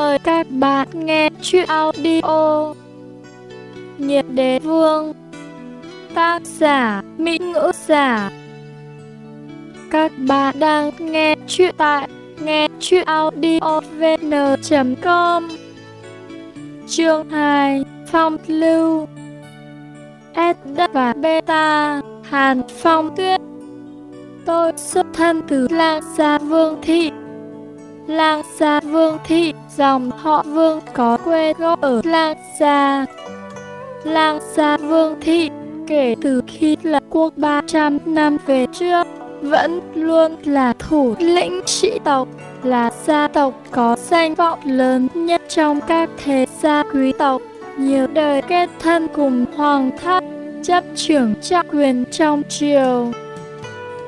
mời các bạn nghe chuyện audio Nhiệt đế vương, Tác giả Mỹ ngữ giả. Các bạn đang nghe chuyện tại nghe chuyện audiovn.com Chương 2 Phong lưu. S và beta Hàn Phong tuyết. Tôi xuất thân từ Lang Gia Vương Thị. Lang Sa Vương Thị, dòng họ Vương có quê gốc ở Lang Sa. Lang Sa Vương Thị, kể từ khi lập quốc 300 năm về trước, vẫn luôn là thủ lĩnh sĩ tộc, là gia tộc có danh vọng lớn nhất trong các thế gia quý tộc. Nhiều đời kết thân cùng hoàng thất, chấp trưởng trọng quyền trong triều.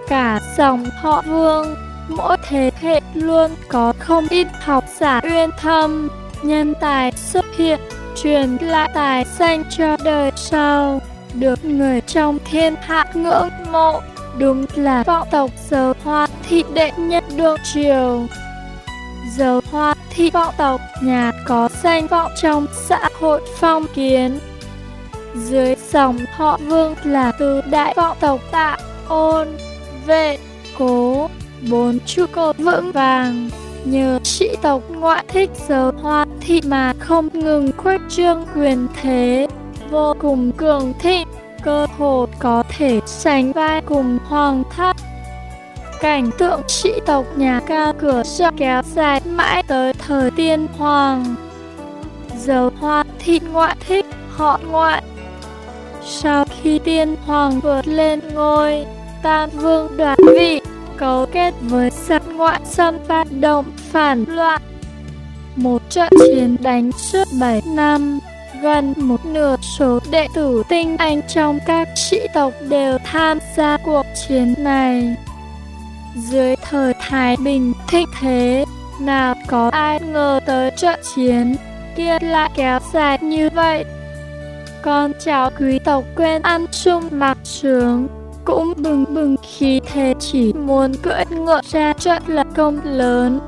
Cả dòng họ Vương mỗi thế hệ luôn có không ít học giả uyên thâm, nhân tài xuất hiện, truyền lại tài danh cho đời sau, được người trong thiên hạ ngưỡng mộ, đúng là vọng tộc dấu hoa thị đệ nhất đương triều. Dấu hoa thị vọng tộc nhà có danh vọng trong xã hội phong kiến. Dưới dòng họ vương là từ đại vọng tộc tạ, ôn, vệ, cố, bốn trụ cột vững vàng. Nhờ sĩ tộc ngoại thích giới hoa thị mà không ngừng khuếch trương quyền thế, vô cùng cường thịnh, cơ hồ có thể sánh vai cùng hoàng thất. Cảnh tượng sĩ tộc nhà cao cửa rộng kéo dài mãi tới thời tiên hoàng. Dấu hoa thị ngoại thích họ ngoại. Sau khi tiên hoàng vượt lên ngôi, tam vương đoạt vị, cấu kết với giặc ngoại xâm phát động phản loạn. Một trận chiến đánh suốt 7 năm, gần một nửa số đệ tử tinh anh trong các sĩ tộc đều tham gia cuộc chiến này. Dưới thời Thái Bình thịnh thế, nào có ai ngờ tới trận chiến kia lại kéo dài như vậy. Con cháu quý tộc quên ăn sung mặc sướng, cũng bừng bừng khí thế chỉ muốn cưỡi ngựa ra trận là công lớn.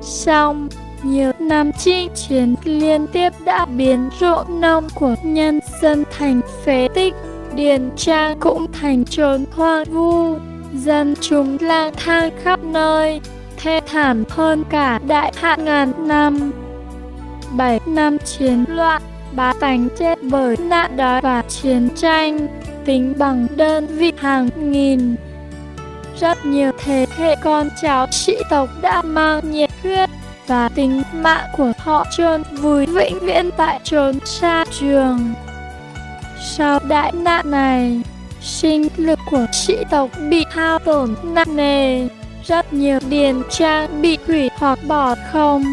Xong, nhiều năm chinh chiến liên tiếp đã biến ruộng nông của nhân dân thành phế tích, điền trang cũng thành trốn hoang vu, dân chúng lang thang khắp nơi, thê thảm hơn cả đại hạn ngàn năm. Bảy năm chiến loạn, bá tánh chết bởi nạn đói và chiến tranh, tính bằng đơn vị hàng nghìn. Rất nhiều thế hệ con cháu sĩ tộc đã mang nhiệt huyết và tính mạng của họ chôn vùi vĩnh viễn tại trốn xa trường. Sau đại nạn này, sinh lực của sĩ tộc bị hao tổn nặng nề, rất nhiều điền trang bị hủy hoặc bỏ không.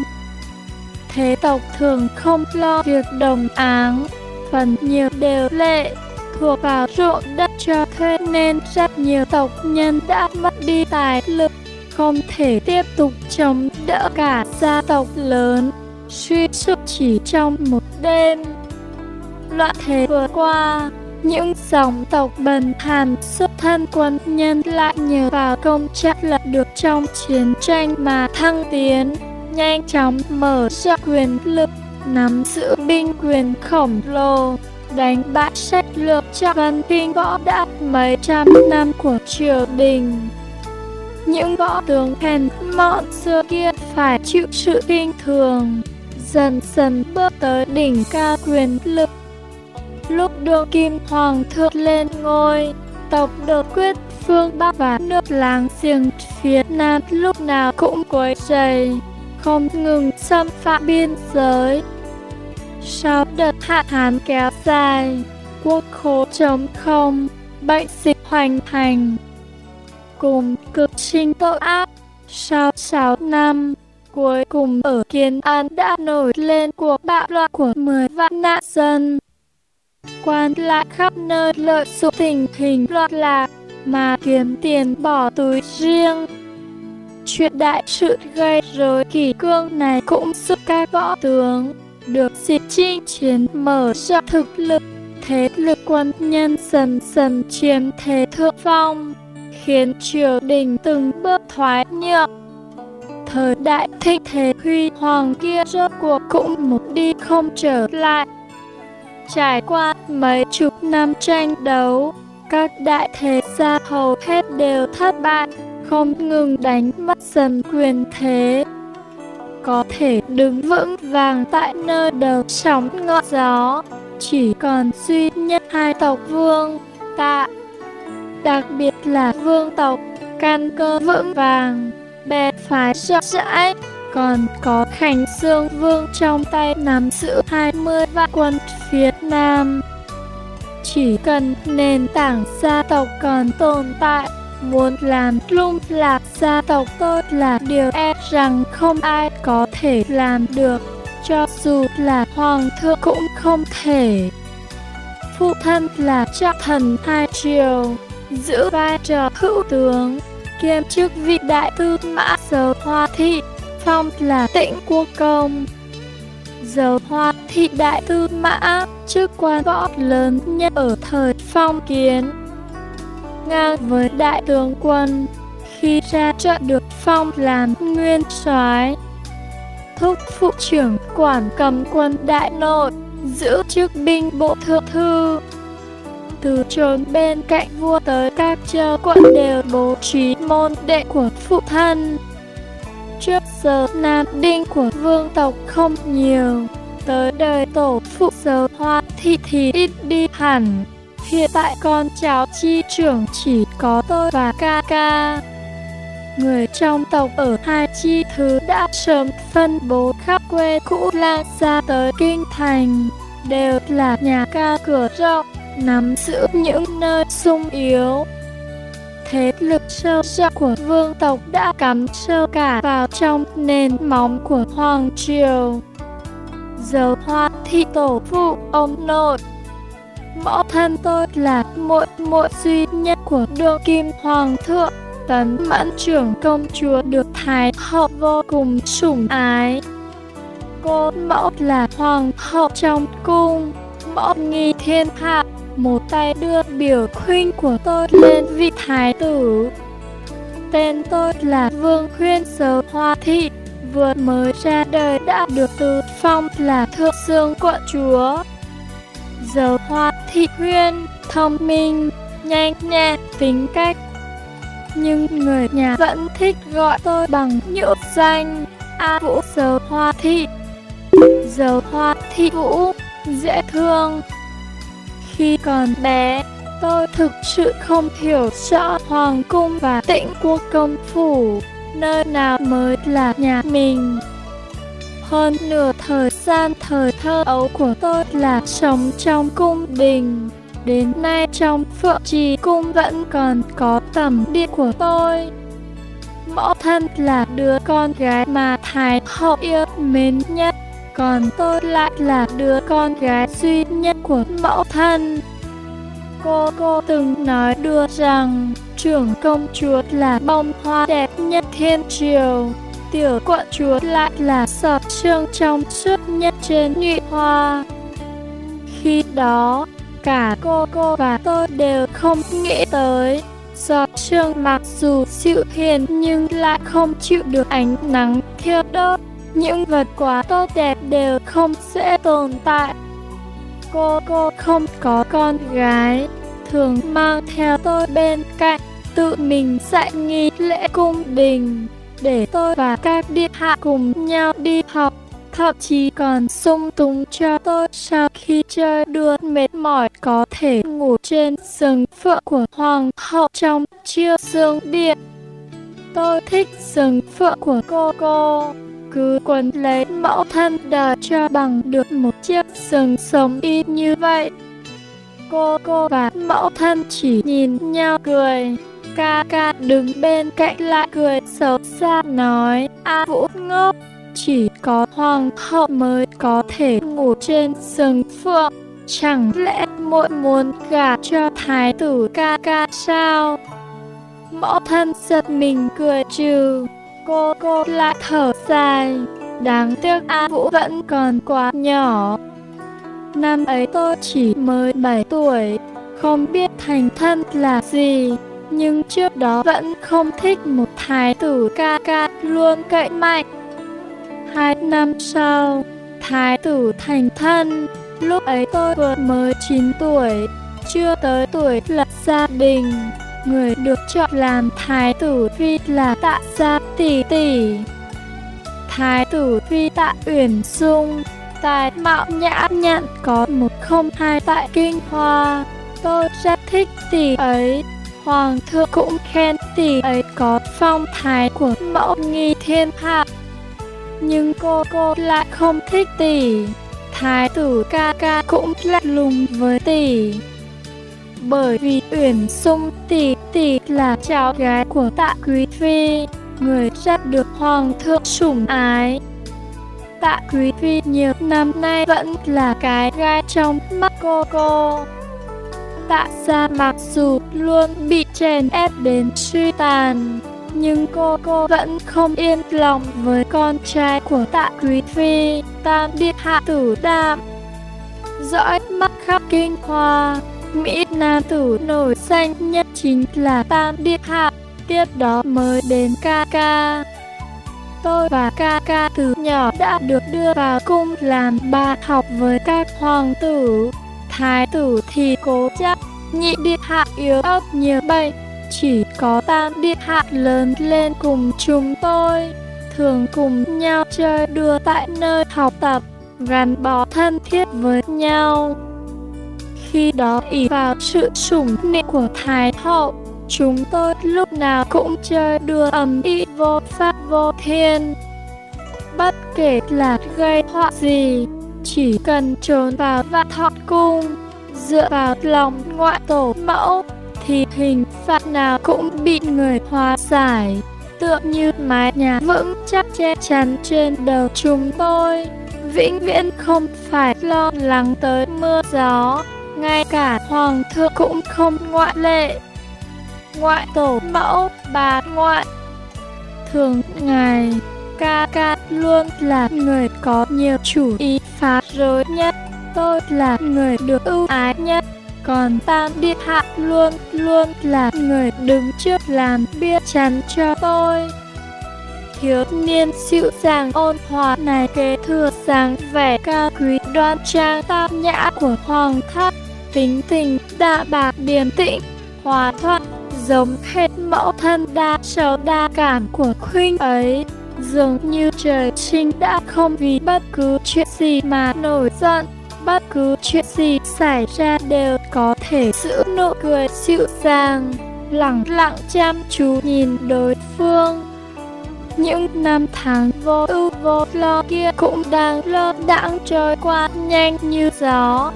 Thế tộc thường không lo việc đồng áng, phần nhiều đều lệ thuộc vào ruộng đất cho thuê nên rất nhiều tộc nhân đã mất đi tài lực, không thể tiếp tục chống đỡ cả gia tộc lớn, suy sụp chỉ trong một đêm. Loạn thế vừa qua, những dòng tộc bần hàn xuất thân quân nhân lại nhờ vào công trạng lập được trong chiến tranh mà thăng tiến, nhanh chóng mở rộng quyền lực, nắm giữ binh quyền khổng lồ đánh bại sách lược cho văn kinh võ đã mấy trăm năm của triều đình. Những võ tướng hèn mọn xưa kia phải chịu sự kinh thường, dần dần bước tới đỉnh cao quyền lực. Lúc đô kim hoàng thượng lên ngôi, tộc đột quyết phương Bắc và nước láng giềng phía Nam lúc nào cũng quấy rầy, không ngừng xâm phạm biên giới, sau đợt hạn hán kéo dài, quốc khố trống không, bệnh dịch hoành hành. Cùng cực sinh tội ác, sau 6 năm, cuối cùng ở Kiến An đã nổi lên cuộc bạo loạn của 10 vạn nạn dân. Quan lại khắp nơi lợi dụng tình hình loạn lạc mà kiếm tiền bỏ túi riêng. Chuyện đại sự gây rối kỳ cương này cũng giúp các võ tướng được dịp chinh chiến mở rộng thực lực, thế lực quân nhân dần dần chiếm thế thượng phong, khiến triều đình từng bước thoái nhượng. thời đại thịnh thế huy hoàng kia rốt cuộc cũng một đi không trở lại. Trải qua mấy chục năm tranh đấu, các đại thế gia hầu hết đều thất bại, không ngừng đánh mất dần quyền thế. Có thể đứng vững vàng tại nơi đầu sóng ngọn gió, chỉ còn duy nhất hai tộc vương, tạ. Đặc biệt là vương tộc, căn cơ vững vàng, bè phái rộng rãi, còn có Khánh Dương Vương trong tay nắm giữ 20 vạn quân phía Nam. Chỉ cần nền tảng gia tộc còn tồn tại, muốn làm lung lạc gia tộc tôi là điều e rằng không ai có thể làm được, cho dù là hoàng thượng cũng không thể. Phụ thân là trọng thần hai triều, giữ vai trò hữu tướng, kiêm chức vị đại tư mã sở hoa thị, phong là tịnh quốc công. Dầu hoa thị đại tư mã, chức quan võ lớn nhất ở thời phong kiến. Ngang với đại tướng quân, khi ra trận được phong làm nguyên soái thúc phụ trưởng quản cầm quân đại nội, giữ chức binh bộ thượng thư. Từ trốn bên cạnh vua tới các châu quận đều bố trí môn đệ của phụ thân. Trước giờ nam đinh của vương tộc không nhiều, tới đời tổ phụ giờ hoa thị thì ít đi hẳn. Hiện tại con cháu chi trưởng chỉ có tôi và ca ca. Người trong tộc ở hai chi thứ đã sớm phân bố khắp quê cũ lang ra tới kinh thành, đều là nhà ca cửa rộng, nắm giữ những nơi sung yếu, thế lực sâu rộng của vương tộc đã cắm sâu cả vào trong nền móng của hoàng triều. giờ hoa thị tổ phụ ông nội Mẫu thân tôi là muội muội duy nhất của đường kim hoàng thượng Tấn mãn trưởng công chúa được thái hậu vô cùng sủng ái Cô mẫu là hoàng hậu trong cung Mẫu nghi thiên hạ một tay đưa biểu khuynh của tôi lên vị thái tử. Tên tôi là Vương Khuyên Sớ Hoa Thị, vừa mới ra đời đã được từ phong là Thượng Dương quận chúa. Giờ Hoa Thị huyên thông minh, nhanh nhẹn, tính cách. Nhưng người nhà vẫn thích gọi tôi bằng nhựa danh A Vũ Giờ Hoa Thị. Giờ Hoa Thị Vũ, dễ thương, khi còn bé, tôi thực sự không hiểu rõ hoàng cung và tịnh quốc công phủ, nơi nào mới là nhà mình. Hơn nửa thời gian thời thơ ấu của tôi là sống trong cung đình. Đến nay trong phượng trì cung vẫn còn có tầm điện của tôi. Mẫu thân là đứa con gái mà Thái hậu yêu mến nhất còn tôi lại là đứa con gái duy nhất của mẫu thân. Cô cô từng nói đùa rằng trưởng công chúa là bông hoa đẹp nhất thiên triều, tiểu quận chúa lại là sọt xương trong suốt nhất trên nhụy hoa. Khi đó, cả cô cô và tôi đều không nghĩ tới Giọt trương mặc dù dịu hiền nhưng lại không chịu được ánh nắng thiêu đốt những vật quá tốt đẹp đều không sẽ tồn tại. Cô cô không có con gái, thường mang theo tôi bên cạnh, tự mình dạy nghi lễ cung đình, để tôi và các điện hạ cùng nhau đi học. Thậm chí còn sung túng cho tôi sau khi chơi đùa mệt mỏi có thể ngủ trên rừng phượng của hoàng hậu trong chiêu dương điện. Tôi thích rừng phượng của cô cô cứ quấn lấy mẫu thân đời cho bằng được một chiếc sừng sống y như vậy. Cô cô và mẫu thân chỉ nhìn nhau cười. Ca ca đứng bên cạnh lại cười xấu xa nói, A Vũ ngốc, chỉ có hoàng hậu mới có thể ngủ trên sừng phượng. Chẳng lẽ muội muốn gả cho thái tử ca ca sao? Mẫu thân giật mình cười trừ cô cô lại thở dài. Đáng tiếc A Vũ vẫn còn quá nhỏ. Năm ấy tôi chỉ mới 7 tuổi, không biết thành thân là gì nhưng trước đó vẫn không thích một thái tử ca ca luôn cậy mạnh. Hai năm sau, thái tử thành thân, lúc ấy tôi vừa mới 9 tuổi, chưa tới tuổi lập gia đình. Người được chọn làm thái tử phi là tạ gia tỷ tỷ. Thái tử phi tạ uyển dung, tài mạo nhã nhặn có một không hai tại kinh hoa. Tôi rất thích tỷ ấy. Hoàng thượng cũng khen tỷ ấy có phong thái của mẫu nghi thiên hạ. Nhưng cô cô lại không thích tỷ. Thái tử ca ca cũng lạnh lùng với tỷ. Bởi vì Uyển Sung tỷ tỷ là cháu gái của tạ quý phi, người rất được hoàng thượng sủng ái. Tạ quý phi nhiều năm nay vẫn là cái gai trong mắt cô cô. Tạ gia mặc dù luôn bị chèn ép đến suy tàn, nhưng cô cô vẫn không yên lòng với con trai của tạ quý phi, tam điện hạ tử đạm. Dõi mắt khắp kinh hoa, Mỹ nam tử nổi danh nhất chính là tam điện hạ, tiếp đó mới đến ca ca. Tôi và ca ca từ nhỏ đã được đưa vào cung làm bà học với các hoàng tử. Thái tử thì cố chấp, nhị điện hạ yếu ớt nhiều vậy, chỉ có tam điện hạ lớn lên cùng chúng tôi, thường cùng nhau chơi đùa tại nơi học tập, gắn bó thân thiết với nhau. Khi đó ỷ vào sự sủng nịnh của Thái hậu, chúng tôi lúc nào cũng chơi đùa ầm ĩ vô pháp vô thiên. Bất kể là gây họa gì, chỉ cần trốn vào vạn thọ cung, dựa vào lòng ngoại tổ mẫu, thì hình phạt nào cũng bị người hóa giải, tựa như mái nhà vững chắc che chắn trên đầu chúng tôi. Vĩnh viễn không phải lo lắng tới mưa gió, ngay cả hoàng thượng cũng không ngoại lệ. Ngoại tổ mẫu, bà ngoại. Thường ngày, ca ca luôn là người có nhiều chủ ý phá rối nhất. Tôi là người được ưu ái nhất. Còn Tam Điện Hạ luôn luôn là người đứng trước làm bia chắn cho tôi. Thiếu niên dịu dàng ôn hòa này kế thừa dáng vẻ cao quý đoan trang tam nhã của hoàng thất, tính tình đa bạc điềm tĩnh, hòa thuận, giống hết mẫu thân đa sầu đa cảm của khuynh ấy. Dường như trời sinh đã không vì bất cứ chuyện gì mà nổi giận bất cứ chuyện gì xảy ra đều có thể giữ nụ cười dịu dàng, lặng lặng chăm chú nhìn đối phương. Những năm tháng vô ưu vô lo kia cũng đang lơ đãng trôi qua nhanh như gió.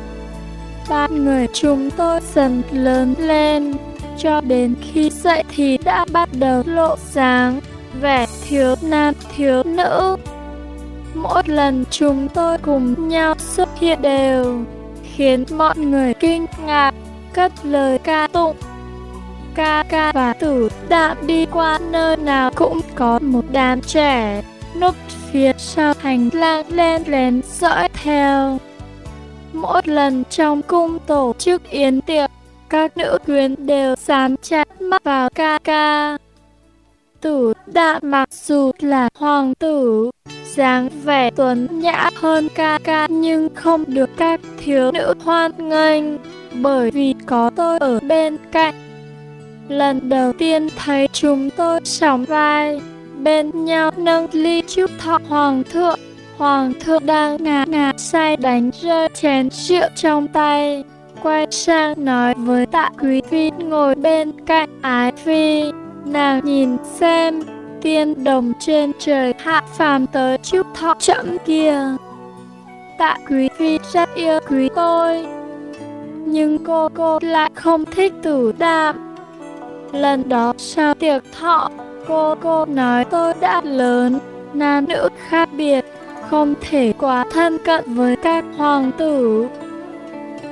Ba người chúng tôi dần lớn lên, cho đến khi dậy thì đã bắt đầu lộ sáng, vẻ thiếu nam thiếu nữ mỗi lần chúng tôi cùng nhau xuất hiện đều khiến mọi người kinh ngạc, cất lời ca tụng. Ca ca và tử đạm đi qua nơi nào cũng có một đám trẻ, núp phía sau hành lang len lén dõi theo. Mỗi lần trong cung tổ chức yến tiệc, các nữ quyến đều dán chặt mắt vào ca ca. Tử đã mặc dù là hoàng tử, dáng vẻ tuấn nhã hơn ca ca nhưng không được các thiếu nữ hoan nghênh bởi vì có tôi ở bên cạnh. Lần đầu tiên thấy chúng tôi sóng vai, bên nhau nâng ly chúc thọ hoàng thượng. Hoàng thượng đang ngà ngà say đánh rơi chén rượu trong tay. Quay sang nói với tạ quý phi ngồi bên cạnh ái phi. Nàng nhìn xem tiên đồng trên trời hạ phàm tới chúc thọ chậm kia. Tạ quý phi rất yêu quý tôi, nhưng cô cô lại không thích tử đạm. Lần đó sau tiệc thọ, cô cô nói tôi đã lớn, nam nữ khác biệt, không thể quá thân cận với các hoàng tử.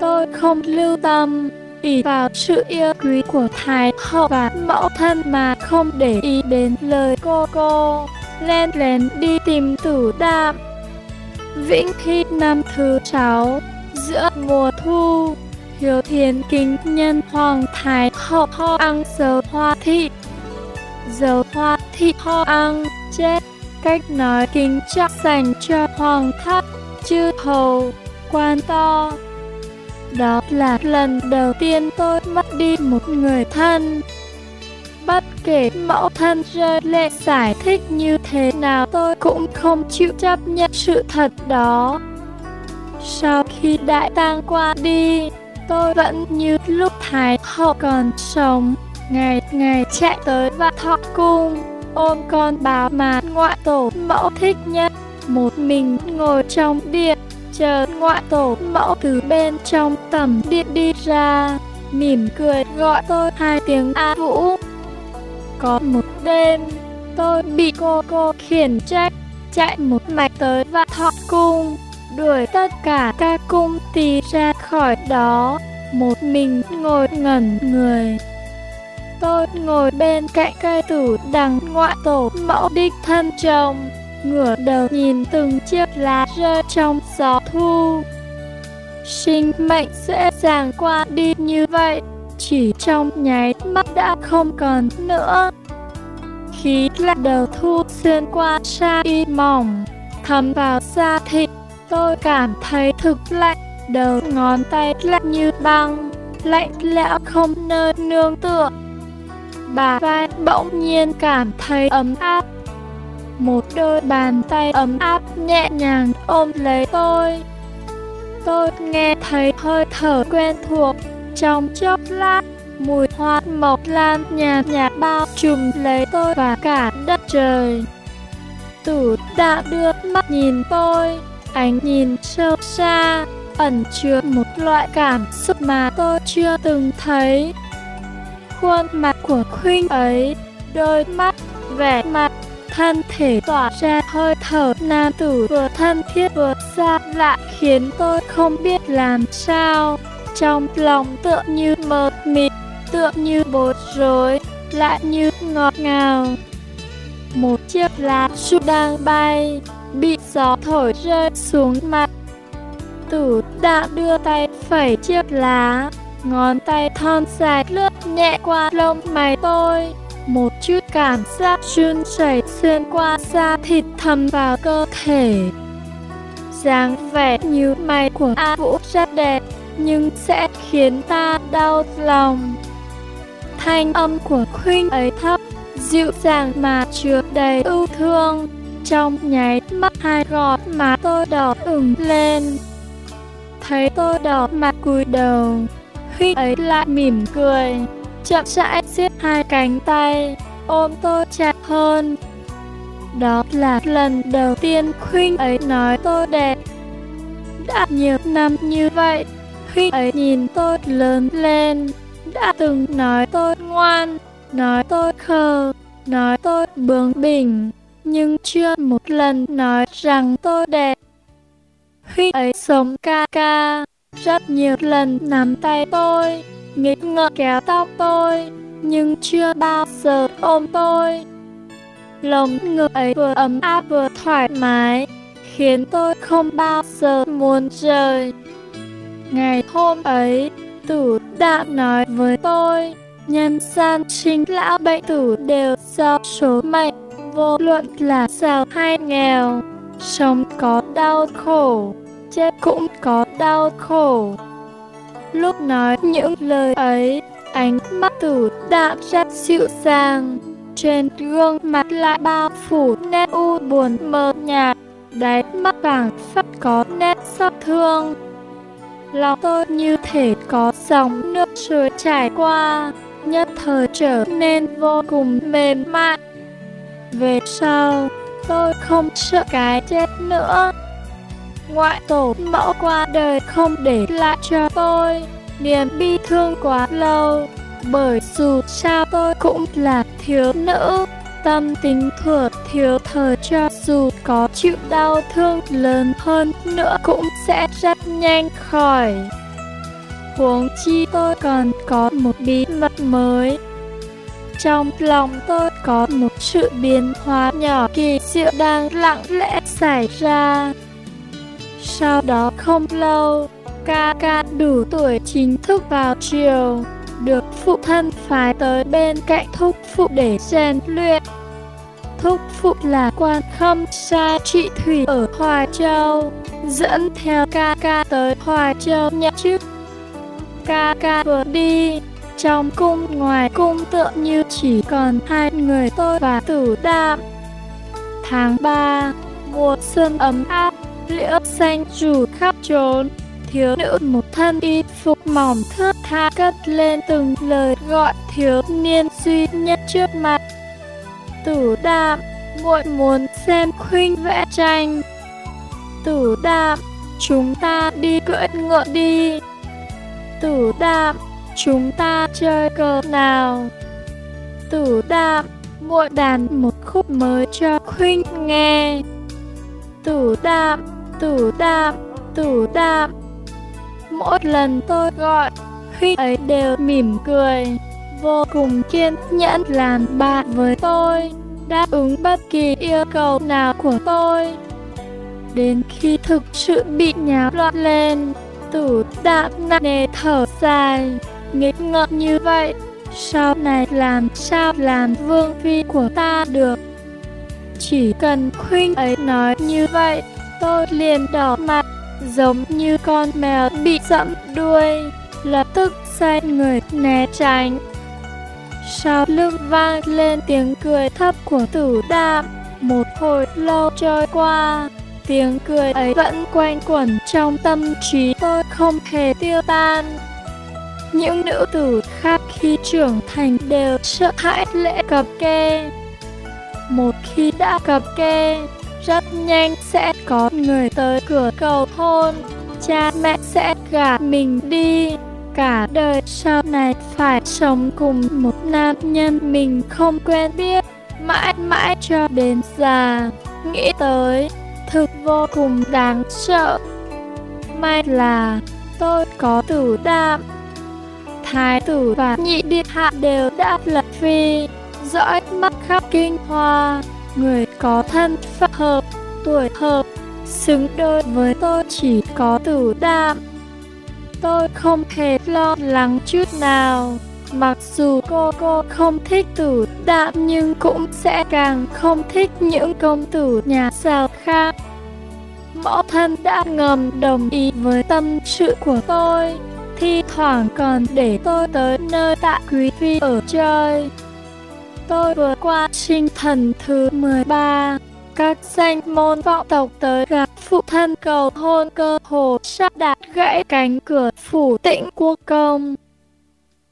Tôi không lưu tâm, ý vào sự yêu quý của Thái hậu và mẫu thân mà không để ý đến lời cô cô, lên lén đi tìm tử đạm. Vĩnh Thi năm thứ sáu, giữa mùa thu, hiếu thiền kính nhân hoàng thái hậu ho ăn dầu hoa thị. dầu hoa thị ho ăn chết, cách nói kính trọng dành cho hoàng thất, chư hầu, quan to. Đó là lần đầu tiên tôi mất đi một người thân. Bất kể mẫu thân rơi lệ giải thích như thế nào tôi cũng không chịu chấp nhận sự thật đó. Sau khi đại tang qua đi, tôi vẫn như lúc Thái hậu còn sống, ngày ngày chạy tới và thọ cung, ôm con báo mà ngoại tổ mẫu thích nhất, một mình ngồi trong điện, chờ ngoại tổ mẫu từ bên trong tầm điện đi ra, mỉm cười gọi tôi hai tiếng A Vũ. Có một đêm, tôi bị cô cô khiển trách, chạy một mạch tới vạn thọ cung, đuổi tất cả các cung tỳ ra khỏi đó, một mình ngồi ngẩn người. Tôi ngồi bên cạnh cây tủ đằng ngoại tổ mẫu đích thân chồng, ngửa đầu nhìn từng chiếc lá rơi trong gió thu. Sinh mệnh dễ dàng qua đi như vậy, chỉ trong nháy mắt đã không còn nữa. Khí lạnh đầu thu xuyên qua sa y mỏng, thấm vào da thịt, tôi cảm thấy thực lạnh, đầu ngón tay lạnh như băng, lạnh lẽo không nơi nương tựa. Bà vai bỗng nhiên cảm thấy ấm áp, một đôi bàn tay ấm áp nhẹ nhàng ôm lấy tôi. Tôi nghe thấy hơi thở quen thuộc, trong chốc lát, mùi hoa mộc lan nhạt nhạt bao trùm lấy tôi và cả đất trời. Tử đã đưa mắt nhìn tôi, ánh nhìn sâu xa, ẩn chứa một loại cảm xúc mà tôi chưa từng thấy. Khuôn mặt của khuynh ấy, đôi mắt, vẻ mặt thân thể tỏa ra hơi thở nam tử vừa thân thiết vừa xa lạ khiến tôi không biết làm sao. Trong lòng tựa như mờ mịt, tựa như bối rối, lại như ngọt ngào. Một chiếc lá su đang bay, bị gió thổi rơi xuống mặt. Tử đã đưa tay phẩy chiếc lá, ngón tay thon dài lướt nhẹ qua lông mày tôi một chút cảm giác run rẩy xuyên qua da thịt thầm vào cơ thể. dáng vẻ như mày của A Vũ rất đẹp, nhưng sẽ khiến ta đau lòng. Thanh âm của khuynh ấy thấp, dịu dàng mà chứa đầy ưu thương. Trong nháy mắt hai gò má tôi đỏ ửng lên. Thấy tôi đỏ mặt cúi đầu, khuynh ấy lại mỉm cười chậm rãi siết hai cánh tay, ôm tôi chặt hơn. Đó là lần đầu tiên Khuynh ấy nói tôi đẹp. Đã nhiều năm như vậy, Khuynh ấy nhìn tôi lớn lên, đã từng nói tôi ngoan, nói tôi khờ, nói tôi bướng bỉnh, nhưng chưa một lần nói rằng tôi đẹp. Khuynh ấy sống ca ca, rất nhiều lần nắm tay tôi, nghịch ngợm kéo tóc tôi, nhưng chưa bao giờ ôm tôi. Lồng ngực ấy vừa ấm áp vừa thoải mái, khiến tôi không bao giờ muốn rời. Ngày hôm ấy, tử đã nói với tôi, nhân gian chính lão bệnh tử đều do số mệnh, vô luận là giàu hay nghèo, sống có đau khổ, chết cũng có đau khổ. Lúc nói những lời ấy, ánh mắt tử đạm rất dịu dàng. Trên gương mặt lại bao phủ nét u buồn mờ nhạt, đáy mắt vàng phất có nét xót thương. Lòng tôi như thể có dòng nước suối trải qua, nhất thời trở nên vô cùng mềm mại. Về sau, tôi không sợ cái chết nữa ngoại tổ mẫu qua đời không để lại cho tôi. Niềm bi thương quá lâu, bởi dù sao tôi cũng là thiếu nữ. Tâm tính thừa thiếu thời cho dù có chịu đau thương lớn hơn nữa cũng sẽ rất nhanh khỏi. Huống chi tôi còn có một bí mật mới. Trong lòng tôi có một sự biến hóa nhỏ kỳ diệu đang lặng lẽ xảy ra sau đó không lâu, ca ca đủ tuổi chính thức vào triều, được phụ thân phái tới bên cạnh thúc phụ để rèn luyện. Thúc phụ là quan khâm sai trị thủy ở Hoài Châu, dẫn theo ca ca tới Hoài Châu nhận chức. Ca ca vừa đi, trong cung ngoài cung tựa như chỉ còn hai người tôi và tử đạm. Tháng 3, mùa xuân ấm áp, liễu xanh rủ khắp trốn. Thiếu nữ một thân y phục mỏng thướt tha cất lên từng lời gọi thiếu niên duy nhất trước mặt. Tử đạm, muội muốn xem khuynh vẽ tranh. Tử đạm, chúng ta đi cưỡi ngựa đi. Tử đạm, chúng ta chơi cờ nào. Tử đạm, muội đàn một khúc mới cho khuynh nghe. Tử đạm, tử đạm, tử đạm. Mỗi lần tôi gọi, khi ấy đều mỉm cười, vô cùng kiên nhẫn làm bạn với tôi, đáp ứng bất kỳ yêu cầu nào của tôi. Đến khi thực sự bị nháo loạn lên, tử đạm nặng nề thở dài, nghịch ngợm như vậy, sau này làm sao làm vương phi của ta được. Chỉ cần khuyên ấy nói như vậy, tôi liền đỏ mặt, giống như con mèo bị dẫm đuôi, lập tức xoay người né tránh. Sau lưng vang lên tiếng cười thấp của tử đạm, một hồi lâu trôi qua, tiếng cười ấy vẫn quanh quẩn trong tâm trí tôi không hề tiêu tan. Những nữ tử khác khi trưởng thành đều sợ hãi lễ cập kê. Một khi đã cập kê, rất nhanh sẽ có người tới cửa cầu hôn, cha mẹ sẽ gả mình đi. Cả đời sau này phải sống cùng một nam nhân mình không quen biết, mãi mãi cho đến già. Nghĩ tới, thực vô cùng đáng sợ. May là tôi có tử đạm. Thái tử và nhị điện hạ đều đã lập phi, dõi mắt khắp kinh hoa, người có thân phận hợp, tuổi hợp, xứng đôi với tôi chỉ có tử đạm. Tôi không hề lo lắng chút nào. Mặc dù cô cô không thích tử đạm nhưng cũng sẽ càng không thích những công tử nhà giàu khác. Mẫu thân đã ngầm đồng ý với tâm sự của tôi, thi thoảng còn để tôi tới nơi tạ quý phi ở chơi. Tôi vừa qua sinh thần thứ 13, các danh môn vọng tộc tới gặp phụ thân cầu hôn cơ hồ sắp đạt gãy cánh cửa phủ tĩnh quốc công.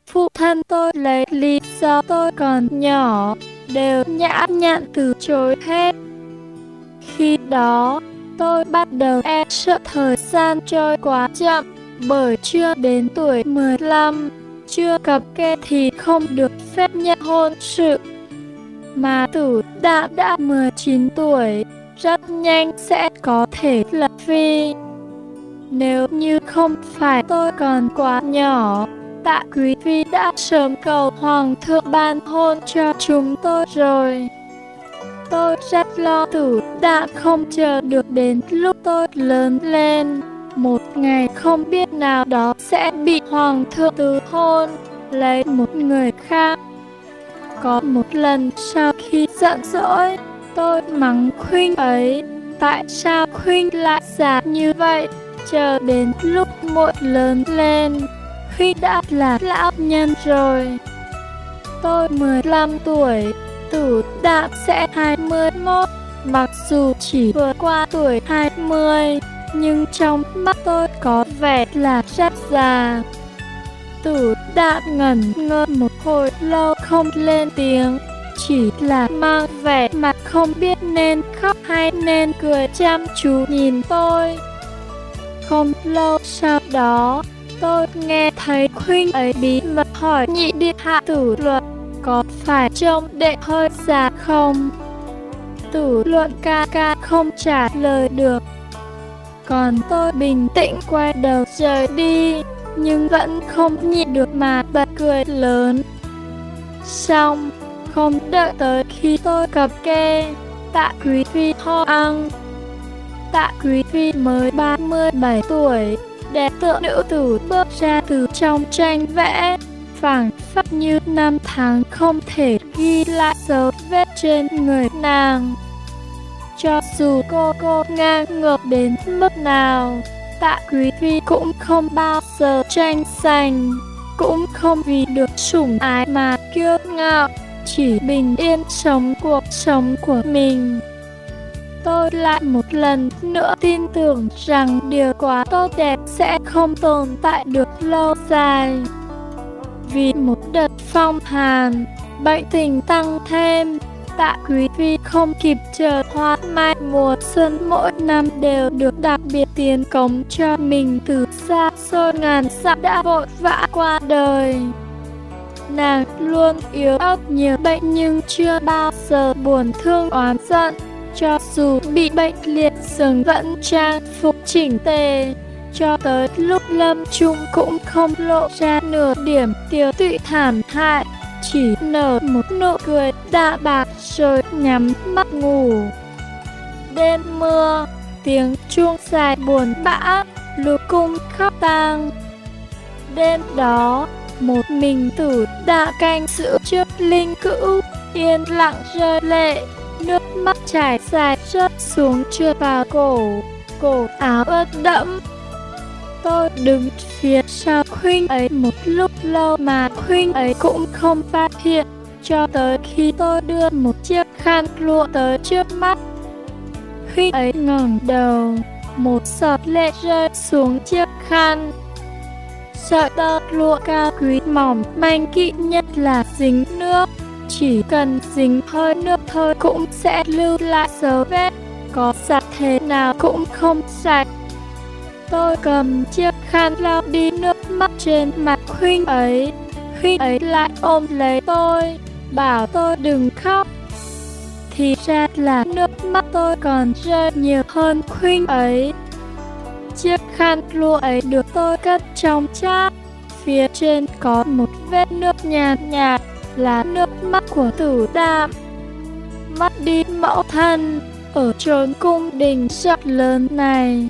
Phụ thân tôi lấy lý do tôi còn nhỏ, đều nhã nhặn từ chối hết. Khi đó, tôi bắt đầu e sợ thời gian trôi quá chậm, bởi chưa đến tuổi 15, chưa cập kê thì không được phép nhận hôn sự. Mà tử đã đã 19 tuổi, rất nhanh sẽ có thể là phi. Nếu như không phải tôi còn quá nhỏ, tạ quý phi đã sớm cầu hoàng thượng ban hôn cho chúng tôi rồi. Tôi rất lo tử đã không chờ được đến lúc tôi lớn lên. Một ngày không biết nào đó sẽ bị hoàng thượng từ hôn, lấy một người khác. Có một lần sau khi giận dỗi, tôi mắng Khuynh ấy, tại sao Khuynh lại giả như vậy? Chờ đến lúc muội lớn lên, Khuynh đã là lão nhân rồi. Tôi 15 tuổi, tử đạm sẽ 21, mặc dù chỉ vừa qua tuổi 20, nhưng trong mắt tôi có vẻ là rất già. Tử đạm ngẩn ngơ một hồi lâu không lên tiếng, chỉ là mang vẻ mặt không biết nên khóc hay nên cười chăm chú nhìn tôi. Không lâu sau đó, tôi nghe thấy khuyên ấy bí mật hỏi nhị điện hạ tử luật có phải trông đệ hơi già không? Tử luận ca ca không trả lời được. Còn tôi bình tĩnh quay đầu rời đi, nhưng vẫn không nhịn được mà bật cười lớn. Xong, không đợi tới khi tôi cập kê, tạ quý phi ho ăn. Tạ quý phi mới 37 tuổi, đẹp tựa nữ tử bước ra từ trong tranh vẽ, phảng phất như năm tháng không thể ghi lại dấu vết trên người nàng. Cho dù cô cô ngang ngược đến mức nào, tạ quý phi cũng không bao giờ tranh giành, cũng không vì được sủng ái mà kiêu ngạo, chỉ bình yên sống cuộc sống của mình. Tôi lại một lần nữa tin tưởng rằng điều quá tốt đẹp sẽ không tồn tại được lâu dài. Vì một đợt phong hàn, bệnh tình tăng thêm, tạ quý phi không kịp chờ hoa mai mùa xuân mỗi năm đều được đặc biệt tiền cống cho mình từ xa xôi ngàn dặm đã vội vã qua đời. Nàng luôn yếu ớt nhiều bệnh nhưng chưa bao giờ buồn thương oán giận, cho dù bị bệnh liệt sừng vẫn trang phục chỉnh tề. Cho tới lúc lâm chung cũng không lộ ra nửa điểm tiêu tụy thảm hại chỉ nở một nụ cười đạ bạc rồi nhắm mắt ngủ. Đêm mưa, tiếng chuông dài buồn bã, lục cung khóc tang. Đêm đó, một mình tử đã canh giữ trước linh cữu, yên lặng rơi lệ, nước mắt chảy dài rớt xuống chưa vào cổ, cổ áo ướt đẫm, Tôi đứng phía sau huynh ấy một lúc lâu mà huynh ấy cũng không phát hiện, cho tới khi tôi đưa một chiếc khăn lụa tới trước mắt. Huynh ấy ngẩng đầu, một giọt lệ rơi xuống chiếc khăn. Sợi tơ lụa cao quý mỏng manh kỹ nhất là dính nước. Chỉ cần dính hơi nước thôi cũng sẽ lưu lại dấu vết, có sạch thế nào cũng không sạch. Tôi cầm chiếc khăn lau đi nước mắt trên mặt huynh ấy. Huynh ấy lại ôm lấy tôi, bảo tôi đừng khóc. Thì ra là nước mắt tôi còn rơi nhiều hơn huynh ấy. Chiếc khăn lụa ấy được tôi cất trong chát. Phía trên có một vết nước nhạt nhạt là nước mắt của tử đạm. mắt đi mẫu thân ở trốn cung đình rộng lớn này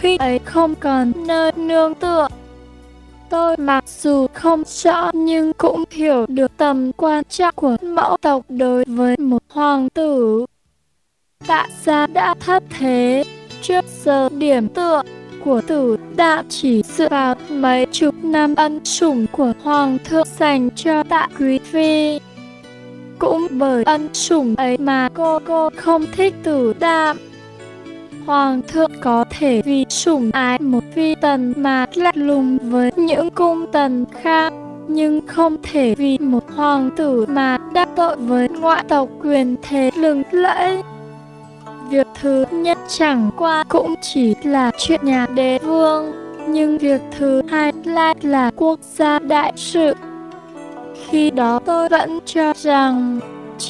khi ấy không còn nơi nương tựa. Tôi mặc dù không rõ nhưng cũng hiểu được tầm quan trọng của mẫu tộc đối với một hoàng tử. Tạ gia đã thất thế, trước giờ điểm tựa của tử đã chỉ dựa vào mấy chục năm ân sủng của hoàng thượng dành cho tạ quý phi. Cũng bởi ân sủng ấy mà cô cô không thích tử đạm. Hoàng thượng có thể vì sủng ái một phi tần mà lạnh lùng với những cung tần khác, nhưng không thể vì một hoàng tử mà đắc tội với ngoại tộc quyền thế lừng lẫy. Việc thứ nhất chẳng qua cũng chỉ là chuyện nhà đế vương, nhưng việc thứ hai lại là quốc gia đại sự. Khi đó tôi vẫn cho rằng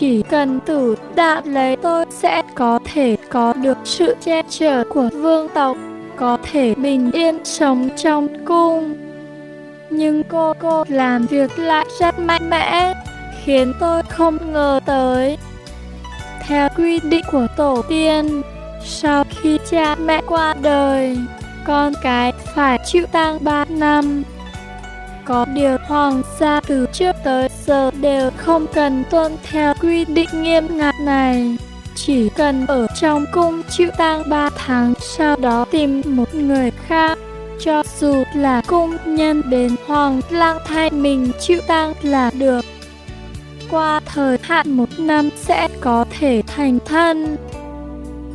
chỉ cần tử đạm lấy tôi sẽ có thể có được sự che chở của vương tộc, có thể bình yên sống trong cung. Nhưng cô cô làm việc lại rất mạnh mẽ, khiến tôi không ngờ tới. Theo quy định của tổ tiên, sau khi cha mẹ qua đời, con cái phải chịu tang 3 năm. Có điều hoàng gia từ trước tới giờ đều không cần tuân theo quy định nghiêm ngặt này. Chỉ cần ở trong cung chịu tang 3 tháng sau đó tìm một người khác. Cho dù là cung nhân đến hoàng lang thay mình chịu tang là được. Qua thời hạn một năm sẽ có thể thành thân.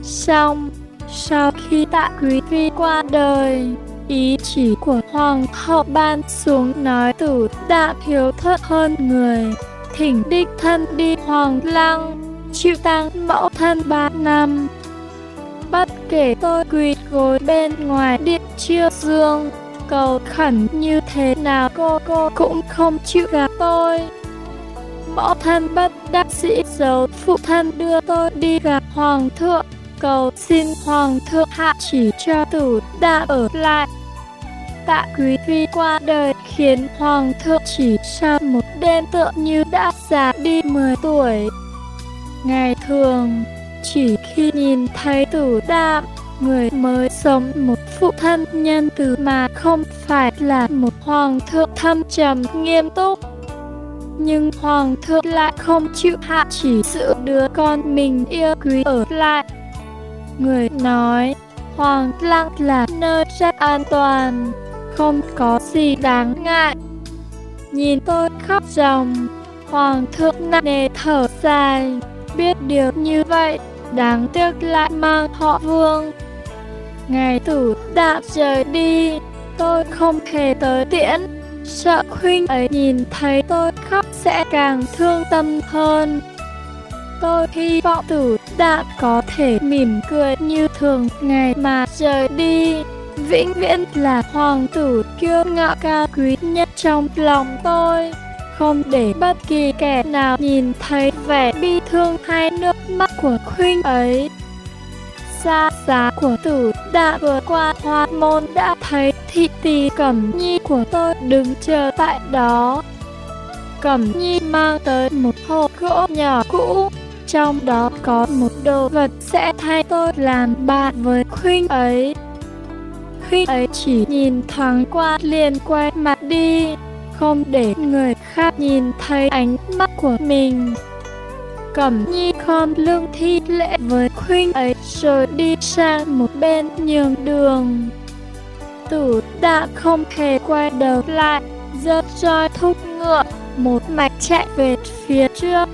Xong, sau khi tạ quý phi qua đời, Ý chỉ của hoàng hậu ban xuống nói tử đã thiếu thất hơn người, thỉnh đích thân đi hoàng lăng, chịu tang mẫu thân ba năm. Bất kể tôi quỳ gối bên ngoài điện chiêu dương, cầu khẩn như thế nào cô cô cũng không chịu gặp tôi. Mẫu thân bất đắc sĩ giấu phụ thân đưa tôi đi gặp hoàng thượng cầu xin hoàng thượng hạ chỉ cho tử đã ở lại. Tạ quý phi qua đời khiến hoàng thượng chỉ sau một đêm tựa như đã già đi 10 tuổi. Ngày thường, chỉ khi nhìn thấy tử đạm, người mới sống một phụ thân nhân từ mà không phải là một hoàng thượng thâm trầm nghiêm túc. Nhưng hoàng thượng lại không chịu hạ chỉ sự đứa con mình yêu quý ở lại. Người nói, hoàng lăng là nơi rất an toàn, không có gì đáng ngại. Nhìn tôi khóc ròng, hoàng thượng nặng nề thở dài, biết điều như vậy, đáng tiếc lại mang họ vương. Ngày tử đã rời đi, tôi không hề tới tiễn, sợ huynh ấy nhìn thấy tôi khóc sẽ càng thương tâm hơn. Tôi hy vọng tử đã có thể mỉm cười như thường ngày mà rời đi. Vĩnh viễn là hoàng tử kiêu ngạo cao quý nhất trong lòng tôi. Không để bất kỳ kẻ nào nhìn thấy vẻ bi thương hay nước mắt của huynh ấy xa giá của tử đã vừa qua hoa môn đã thấy thị tỷ cẩm nhi của tôi đứng chờ tại đó. Cẩm nhi mang tới một hộp gỗ nhỏ cũ, trong đó có một đồ vật sẽ thay tôi làm bạn với khuynh ấy. Khuynh ấy chỉ nhìn thoáng qua liền quay mặt đi, không để người khác nhìn thấy ánh mắt của mình. Cẩm Nhi khom lưng thi lễ với khuynh ấy rồi đi sang một bên nhường đường. Tử đã không hề quay đầu lại, giơ roi thúc ngựa, một mạch chạy về phía trước.